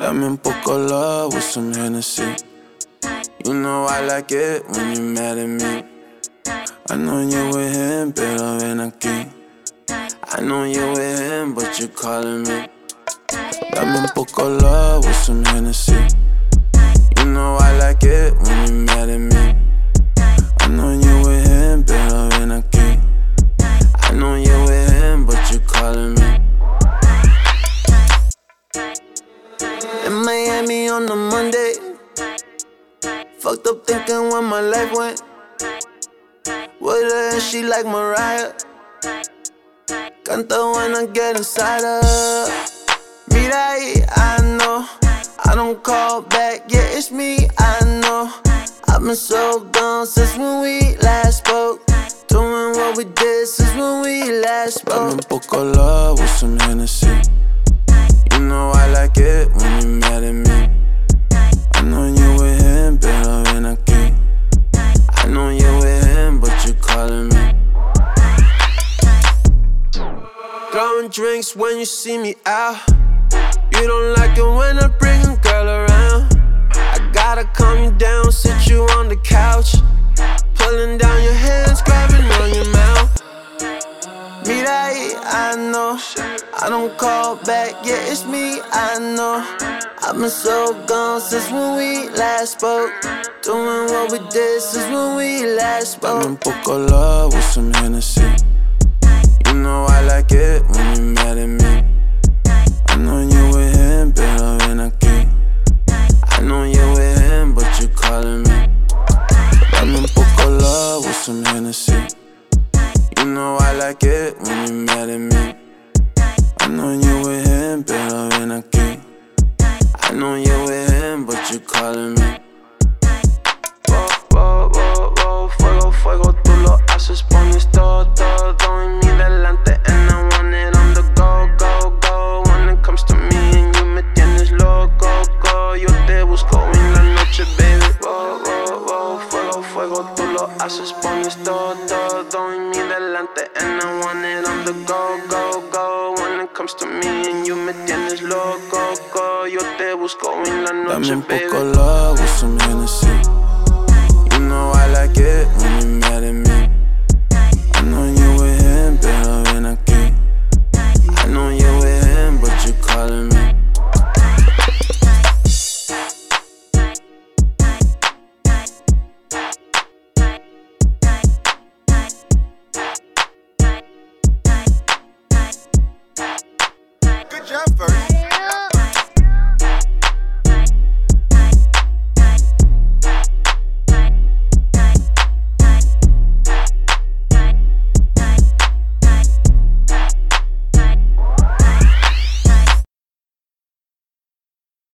Dame un poco love with some Hennessy. You know I like it when you're mad at me. I know you're with him, pero ven aquí. I know you're with him, but you're calling me. Dame un poco love with some Hennessy. You know I like it when you're mad at me. Fucked up thinking where my life went. With her and she like Mariah. Canta when I get inside her. Mira ahí, I know. I don't call back, yeah, it's me, I know. I've been so gone since when we last spoke. Doing what we did since when we last spoke. Dame un poco love with some Hennessy. Drinks when you see me out. You don't like it when I bring a girl around. I gotta calm you down, sit you on the couch. Pulling down your hands, grabbing on your mouth. Ahí, I know. I don't call back, yeah, it's me, I know. I've been so gone since when we last spoke. Doing what we did since when we last spoke. Dame un poco love with some Hennessy. Know I like it when you mad at me. I know you with him, pero ven aquí. I know you with him, but you calling me. Dame un poco love with some Hennessy. You know I like it when you mad at me. I know you with him, pero ven aquí. I know you with him, but you calling me. Busco en la noche, baby Wow, wow, wow, fuego, fuego, tú lo haces, pones todo, todo en mi delante And I want it on the go, go, go When it comes to me and you me tienes loco, go Yo te busco en la Dame noche, un baby poco love with some Hennessy. You know I like it when you.